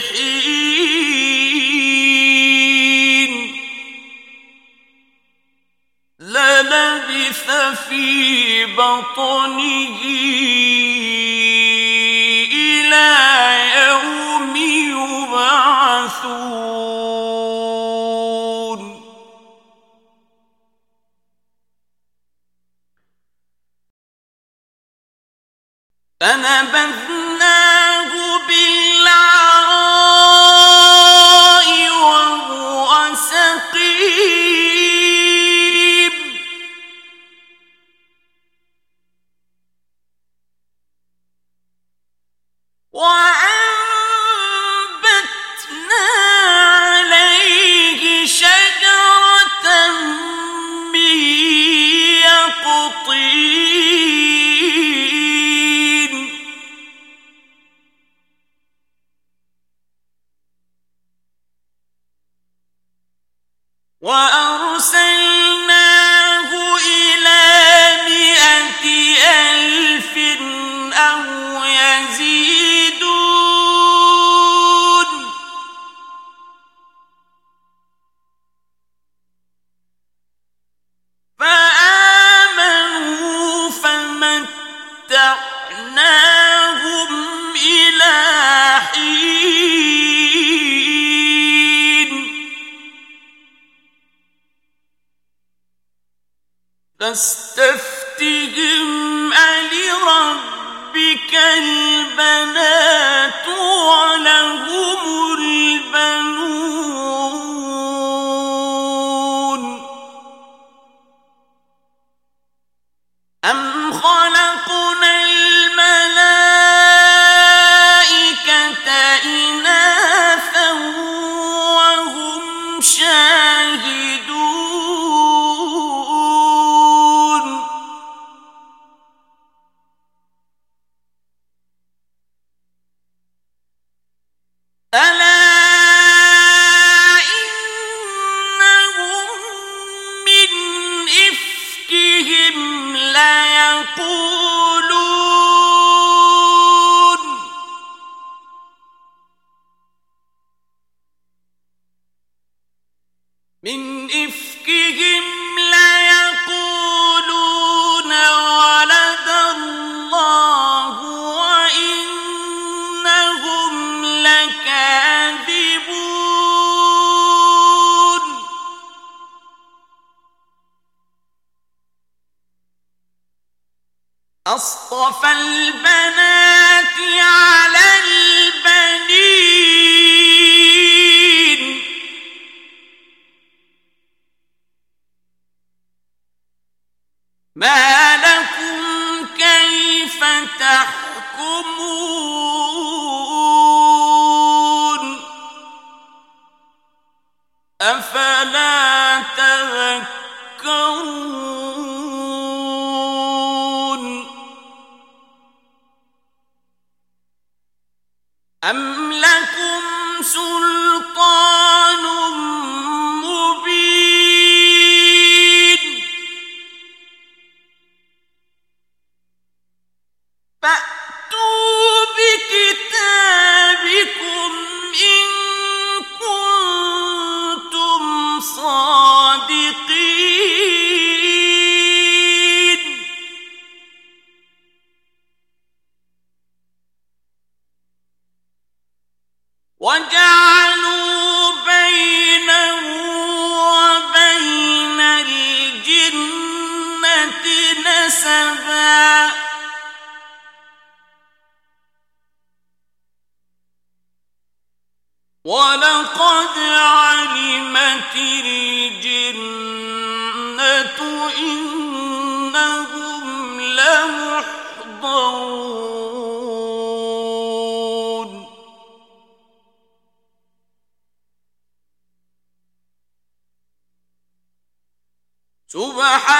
حين للبث في بطنه إلى يوم يبعثون. فنبذنا فاستفتهم البنات ولهم البنون لَيَقُولُ فالبنات أم لكم سلطان نسبا ولقد علمت الجنة إنهم لمحضرون سبحان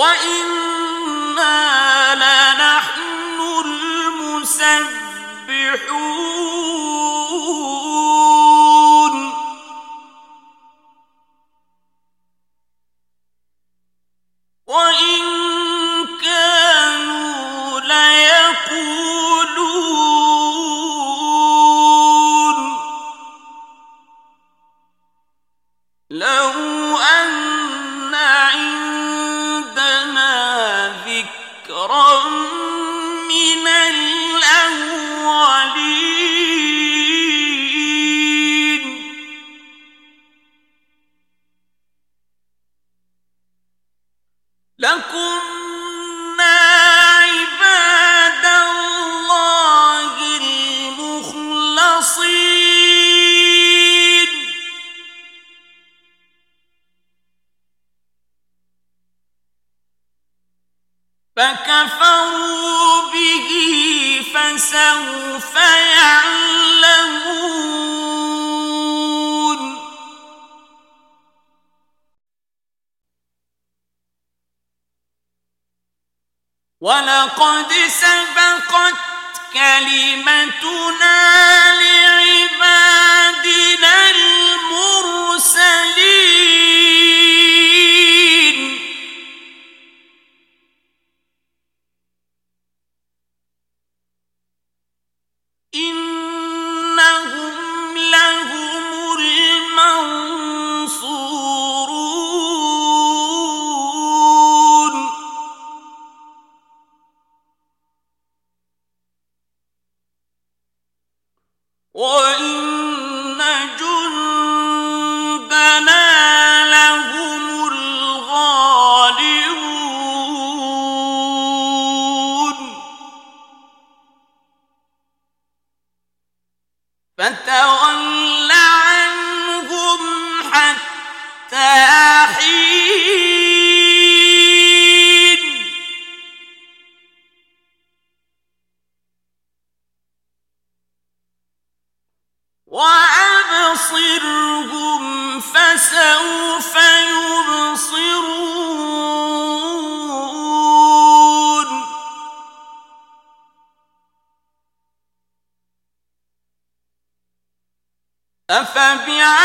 وَإِنَّا لَنَحْنُ الْمُسَبِّحُونَ وَلَقَدْ سَبَقَتْ كَلِمَتُنَا لِعِبَادِنَا فَتَوَلَّ عَنْهُمْ حَتَّىٰ حِينٍ. وَأَبْصِرْهُمْ فَسَوْفَ يُبْصِرُونَ. أَفَبِعَذَابِنَا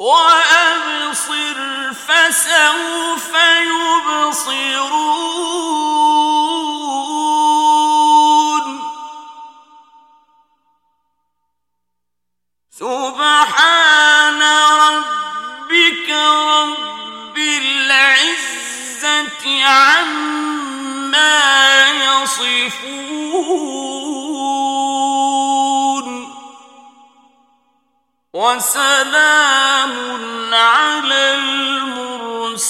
وَأَبْصِرْ فَسَوْفَ يُبْصِرُونَ. سُبْحَانَ رَبِّكَ رَبِّ الْعِزَّةِ عَمَّا يَصِفُونَ. وَسَلَامٌ عَلَى الْمُرْسَلِينَ.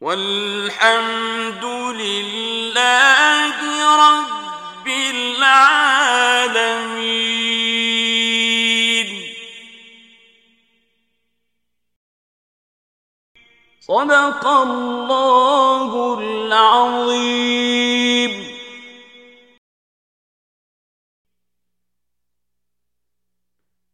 وَالْحَمْدُ لِلَّهِ رَبِّ الْعَالَمِينَ. صدق الله العظيم.